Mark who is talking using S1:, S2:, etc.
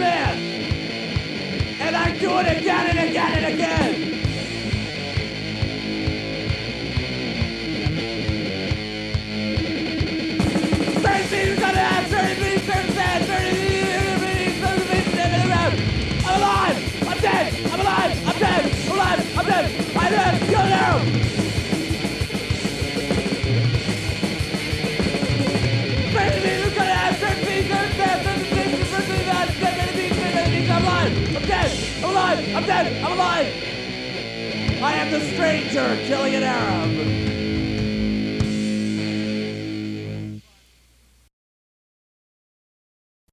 S1: man. And I do it again and again and again. I'm alive! I'm dead! I'm alive! I'm dead! I'm alive! I'm dead! I live! You're now! Alive! I'm dead! I'm alive! I am the stranger killing an Arab.